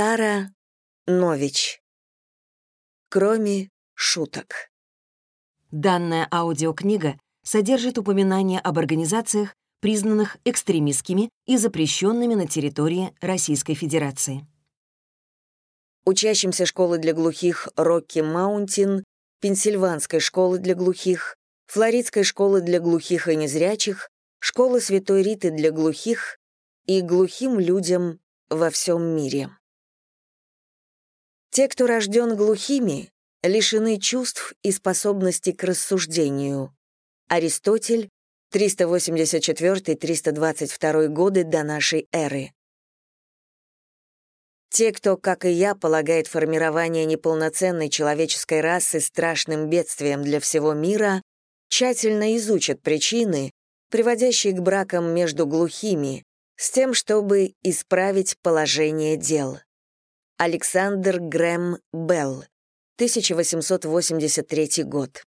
Сара Нович. Кроме шуток. Данная аудиокнига содержит упоминания об организациях, признанных экстремистскими и запрещенными на территории Российской Федерации. Учащимся школы для глухих Рокки Маунтин, Пенсильванской школы для глухих, Флоридской школы для глухих и незрячих, школы Святой Риты для глухих и глухим людям во всем мире. Те, кто рожден глухими, лишены чувств и способности к рассуждению. Аристотель, 384-322 годы до нашей эры. Те, кто, как и я, полагает формирование неполноценной человеческой расы страшным бедствием для всего мира, тщательно изучат причины, приводящие к бракам между глухими, с тем, чтобы исправить положение дел. Александр Грэм Белл, 1883 год.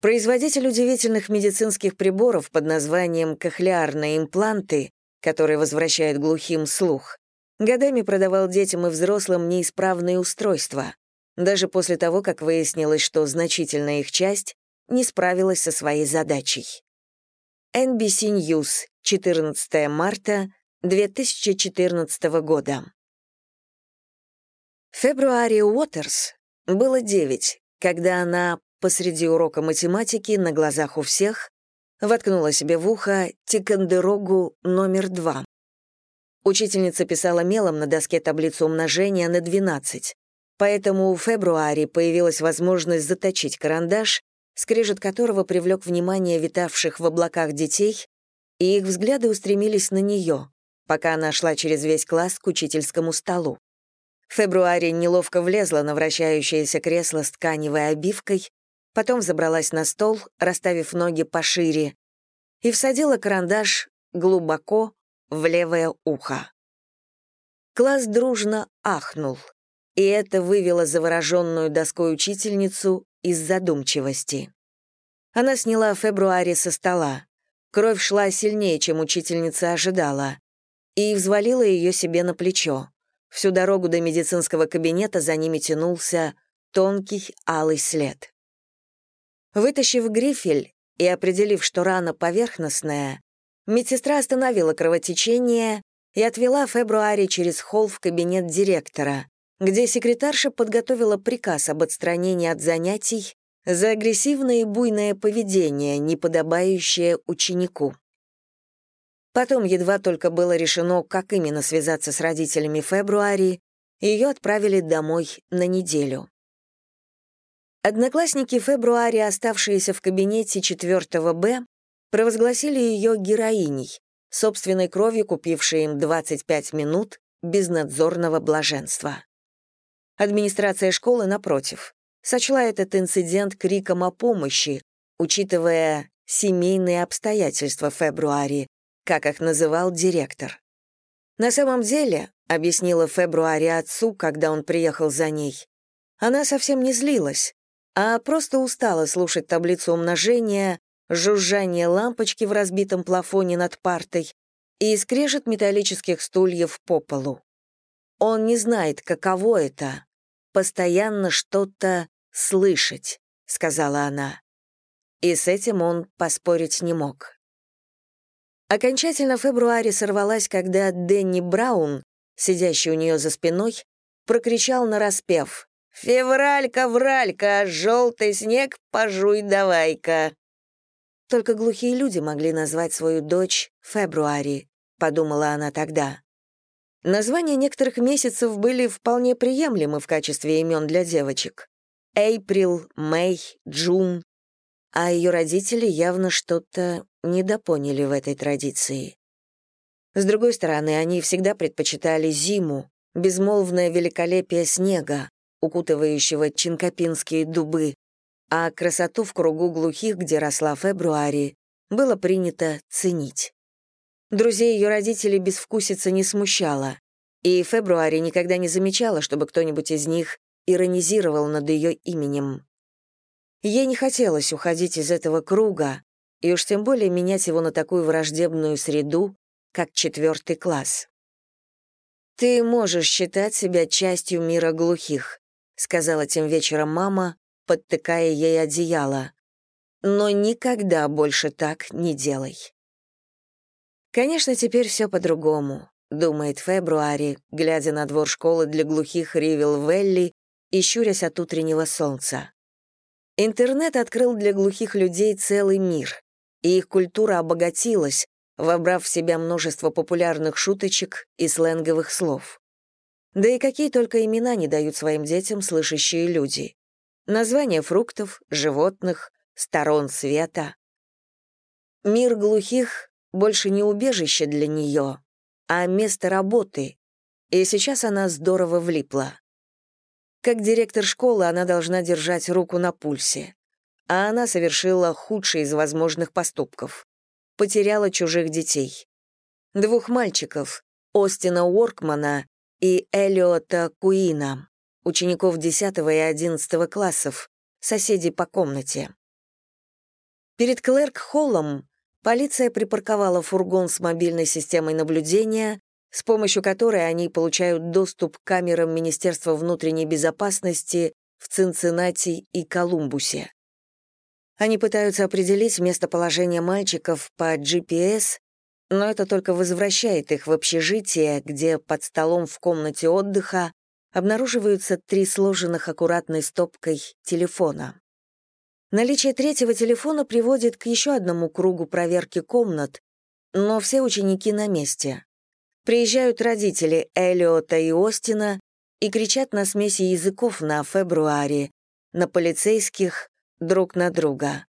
Производитель удивительных медицинских приборов под названием кохлеарные импланты, которые возвращают глухим слух, годами продавал детям и взрослым неисправные устройства, даже после того, как выяснилось, что значительная их часть не справилась со своей задачей. NBC News, 14 марта 2014 года. Фебруари Уотерс было девять, когда она посреди урока математики на глазах у всех воткнула себе в ухо Тикандерогу номер два. Учительница писала мелом на доске таблицу умножения на 12, поэтому у Фебруари появилась возможность заточить карандаш, скрежет которого привлек внимание витавших в облаках детей, и их взгляды устремились на нее, пока она шла через весь класс к учительскому столу. Фебруари неловко влезла на вращающееся кресло с тканевой обивкой, потом забралась на стол, расставив ноги пошире, и всадила карандаш глубоко в левое ухо. Класс дружно ахнул, и это вывело завороженную доской учительницу из задумчивости. Она сняла Фебруари со стола. Кровь шла сильнее, чем учительница ожидала и взвалила ее себе на плечо. Всю дорогу до медицинского кабинета за ними тянулся тонкий алый след. Вытащив грифель и определив, что рана поверхностная, медсестра остановила кровотечение и отвела Фебруари через холл в кабинет директора, где секретарша подготовила приказ об отстранении от занятий за агрессивное и буйное поведение, не подобающее ученику. Потом едва только было решено, как именно связаться с родителями Фебруари, ее отправили домой на неделю. Одноклассники Фебруари, оставшиеся в кабинете 4 Б, провозгласили ее героиней, собственной кровью купившей им 25 минут безнадзорного блаженства. Администрация школы, напротив, сочла этот инцидент криком о помощи, учитывая семейные обстоятельства Фебруари, как их называл директор. На самом деле, объяснила Фебруари отцу, когда он приехал за ней, она совсем не злилась, а просто устала слушать таблицу умножения, жужжание лампочки в разбитом плафоне над партой и скрежет металлических стульев по полу. Он не знает, каково это — постоянно что-то слышать, — сказала она. И с этим он поспорить не мог. Окончательно Фебруари сорвалась, когда Дэнни Браун, сидящий у нее за спиной, прокричал нараспев «Февралька-вралька, желтый снег, пожуй давай-ка». Только глухие люди могли назвать свою дочь Фебруари, подумала она тогда. Названия некоторых месяцев были вполне приемлемы в качестве имен для девочек. Эйприл, Мэй, Джун. А ее родители явно что-то недопоняли в этой традиции. С другой стороны, они всегда предпочитали зиму, безмолвное великолепие снега, укутывающего чинкопинские дубы, а красоту в кругу глухих, где росла Фебруари, было принято ценить. Друзей ее родителей безвкусица не смущала, и Фебруари никогда не замечала, чтобы кто-нибудь из них иронизировал над ее именем. Ей не хотелось уходить из этого круга, и уж тем более менять его на такую враждебную среду, как четвертый класс. «Ты можешь считать себя частью мира глухих», — сказала тем вечером мама, подтыкая ей одеяло. «Но никогда больше так не делай». Конечно, теперь все по-другому, думает Фебруари, глядя на двор школы для глухих Ривил-Велли и щурясь от утреннего солнца. Интернет открыл для глухих людей целый мир, и их культура обогатилась, вобрав в себя множество популярных шуточек и сленговых слов. Да и какие только имена не дают своим детям слышащие люди. Названия фруктов, животных, сторон света. Мир глухих больше не убежище для нее, а место работы, и сейчас она здорово влипла. Как директор школы она должна держать руку на пульсе, а она совершила худший из возможных поступков. Потеряла чужих детей. Двух мальчиков, Остина Уоркмана и Элиота Куина, учеников 10 и 11 классов, соседей по комнате. Перед Клэрк-Холлом полиция припарковала фургон с мобильной системой наблюдения, с помощью которой они получают доступ к камерам Министерства внутренней безопасности в Цинциннати и Колумбусе. Они пытаются определить местоположение мальчиков по GPS, но это только возвращает их в общежитие, где под столом в комнате отдыха обнаруживаются три сложенных аккуратной стопкой телефона. Наличие третьего телефона приводит к еще одному кругу проверки комнат, но все ученики на месте. Приезжают родители Элиота и Остина и кричат на смеси языков на фебруаре, на полицейских, друг на друга.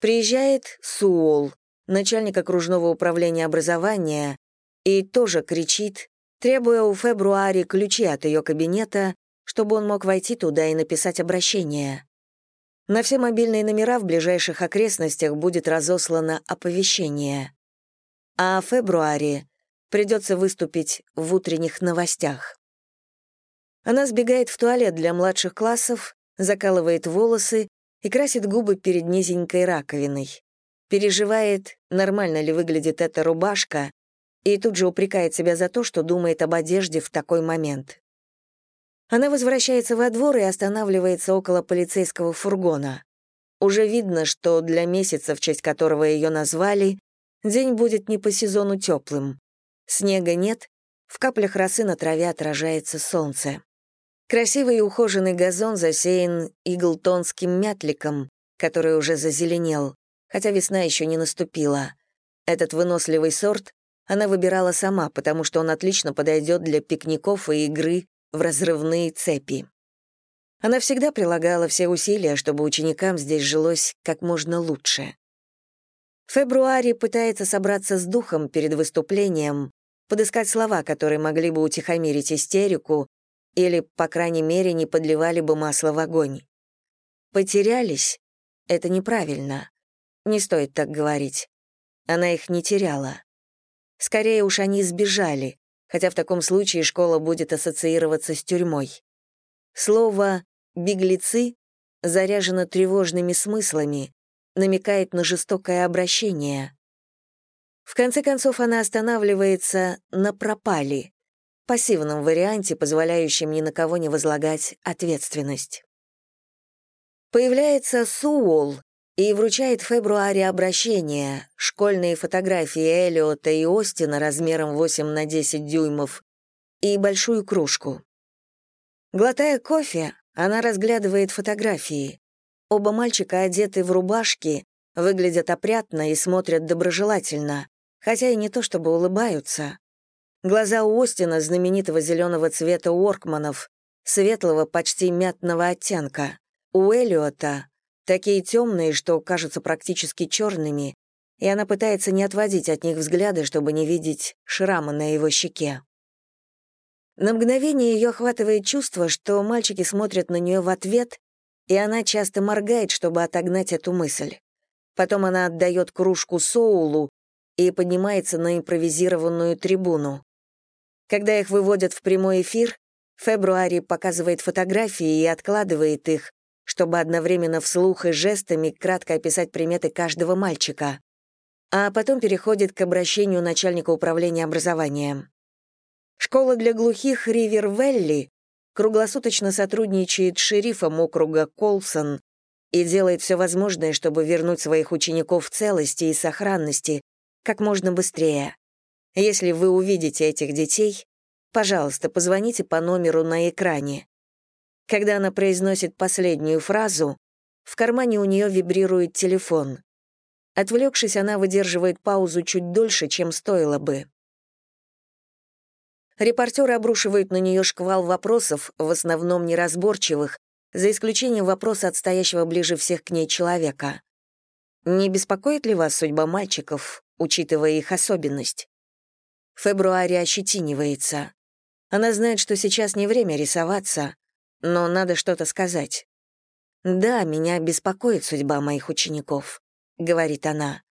Приезжает Суол, начальник окружного управления образования, и тоже кричит, требуя у Фебруари ключи от ее кабинета, чтобы он мог войти туда и написать обращение. На все мобильные номера в ближайших окрестностях будет разослано оповещение. А в февруаре придется выступить в утренних новостях. Она сбегает в туалет для младших классов, закалывает волосы и красит губы перед низенькой раковиной. Переживает, нормально ли выглядит эта рубашка, и тут же упрекает себя за то, что думает об одежде в такой момент. Она возвращается во двор и останавливается около полицейского фургона. Уже видно, что для месяца, в честь которого ее назвали, день будет не по сезону теплым. Снега нет, в каплях росы на траве отражается солнце. Красивый и ухоженный газон засеян иглтонским мятликом, который уже зазеленел, хотя весна еще не наступила. Этот выносливый сорт она выбирала сама, потому что он отлично подойдет для пикников и игры в разрывные цепи. Она всегда прилагала все усилия, чтобы ученикам здесь жилось как можно лучше. В февруаре пытается собраться с духом перед выступлением, подыскать слова, которые могли бы утихомирить истерику или, по крайней мере, не подливали бы масло в огонь. Потерялись — это неправильно. Не стоит так говорить. Она их не теряла. Скорее уж они сбежали, хотя в таком случае школа будет ассоциироваться с тюрьмой. Слово «беглецы» заряжено тревожными смыслами, намекает на жестокое обращение. В конце концов, она останавливается на «пропали», пассивном варианте, позволяющем ни на кого не возлагать ответственность. Появляется Суол, и вручает в февруаре обращение, школьные фотографии Эллиота и Остина размером 8 на 10 дюймов и большую кружку. Глотая кофе, она разглядывает фотографии. Оба мальчика одеты в рубашки, выглядят опрятно и смотрят доброжелательно, хотя и не то чтобы улыбаются. Глаза у Остина знаменитого зеленого цвета Уоркманов, светлого, почти мятного оттенка. У Эллиота такие темные, что кажутся практически черными, и она пытается не отводить от них взгляды, чтобы не видеть шрама на его щеке. На мгновение ее охватывает чувство, что мальчики смотрят на нее в ответ, и она часто моргает, чтобы отогнать эту мысль. Потом она отдает кружку Соулу и поднимается на импровизированную трибуну. Когда их выводят в прямой эфир, Фебруари показывает фотографии и откладывает их, чтобы одновременно вслух и жестами кратко описать приметы каждого мальчика, а потом переходит к обращению начальника управления образованием. Школа для глухих Ривер-Велли круглосуточно сотрудничает с шерифом округа Колсон и делает все возможное, чтобы вернуть своих учеников в целости и сохранности как можно быстрее. Если вы увидите этих детей, пожалуйста, позвоните по номеру на экране. Когда она произносит последнюю фразу, в кармане у нее вибрирует телефон. Отвлекшись, она выдерживает паузу чуть дольше, чем стоило бы. Репортеры обрушивают на нее шквал вопросов, в основном неразборчивых, за исключением вопроса от стоящего ближе всех к ней человека. «Не беспокоит ли вас судьба мальчиков, учитывая их особенность?» Фебруари ощетинивается. Она знает, что сейчас не время рисоваться, но надо что-то сказать. «Да, меня беспокоит судьба моих учеников», — говорит она,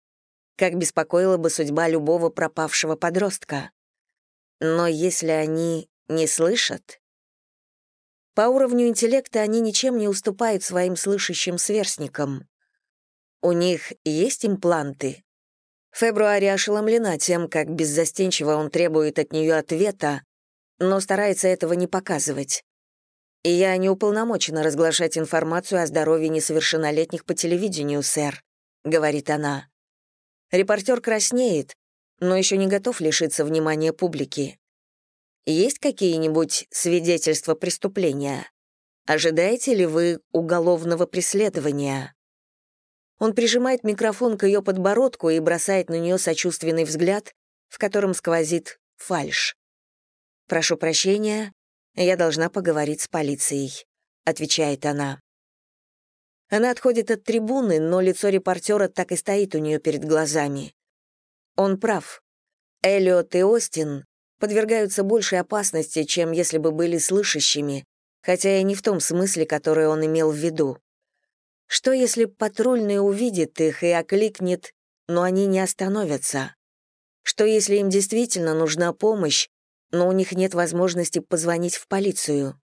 «как беспокоила бы судьба любого пропавшего подростка. Но если они не слышат...» По уровню интеллекта они ничем не уступают своим слышащим сверстникам. У них есть импланты? Фебруари ошеломлена тем, как беззастенчиво он требует от нее ответа, но старается этого не показывать. И я не уполномочена разглашать информацию о здоровье несовершеннолетних по телевидению, сэр», — говорит она. Репортер краснеет, но еще не готов лишиться внимания публики. Есть какие-нибудь свидетельства преступления? Ожидаете ли вы уголовного преследования? Он прижимает микрофон к ее подбородку и бросает на нее сочувственный взгляд, в котором сквозит фальшь. «Прошу прощения, я должна поговорить с полицией», — отвечает она. Она отходит от трибуны, но лицо репортера так и стоит у нее перед глазами. Он прав. Эллиот и Остин подвергаются большей опасности, чем если бы были слышащими, хотя и не в том смысле, который он имел в виду. Что если патрульный увидит их и окликнет, но они не остановятся? Что если им действительно нужна помощь, но у них нет возможности позвонить в полицию.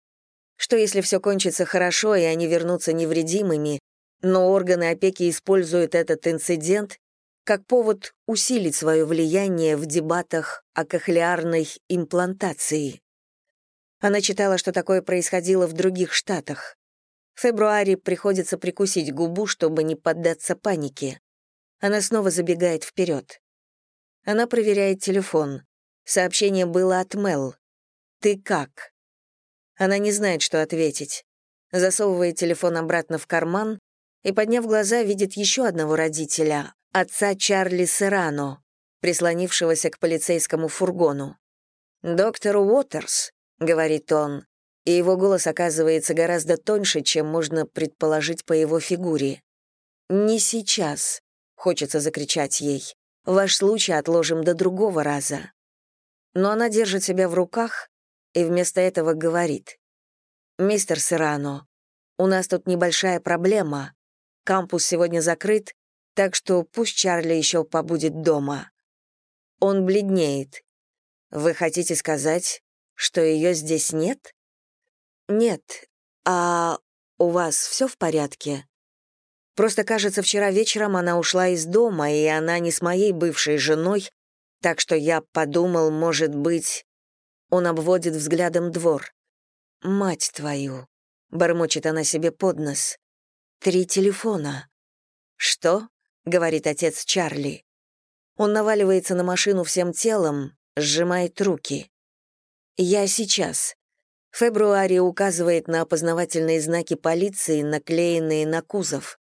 Что если все кончится хорошо, и они вернутся невредимыми, но органы опеки используют этот инцидент как повод усилить свое влияние в дебатах о кохлеарной имплантации. Она читала, что такое происходило в других штатах. В февруаре приходится прикусить губу, чтобы не поддаться панике. Она снова забегает вперед. Она проверяет телефон. Сообщение было от Мел. «Ты как?» Она не знает, что ответить. Засовывает телефон обратно в карман и, подняв глаза, видит еще одного родителя, отца Чарли Серрано, прислонившегося к полицейскому фургону. «Доктор Уотерс», — говорит он, и его голос оказывается гораздо тоньше, чем можно предположить по его фигуре. «Не сейчас», — хочется закричать ей. «Ваш случай отложим до другого раза». Но она держит себя в руках и вместо этого говорит. «Мистер Серрано, у нас тут небольшая проблема. Кампус сегодня закрыт, так что пусть Чарли еще побудет дома». Он бледнеет. «Вы хотите сказать, что ее здесь нет?» «Нет. А у вас все в порядке?» Просто, кажется, вчера вечером она ушла из дома, и она не с моей бывшей женой, так что я подумал, может быть... Он обводит взглядом двор. «Мать твою!» — бормочет она себе под нос. «Три телефона». «Что?» — говорит отец Чарли. Он наваливается на машину всем телом, сжимает руки. «Я сейчас». Фебруари указывает на опознавательные знаки полиции, наклеенные на кузов.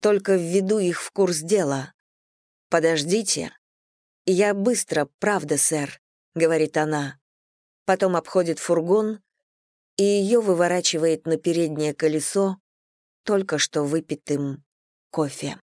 Только введу их в курс дела. «Подождите», «Я быстро, правда, сэр», — говорит она. Потом обходит фургон, и ее выворачивает на переднее колесо только что выпитым кофе.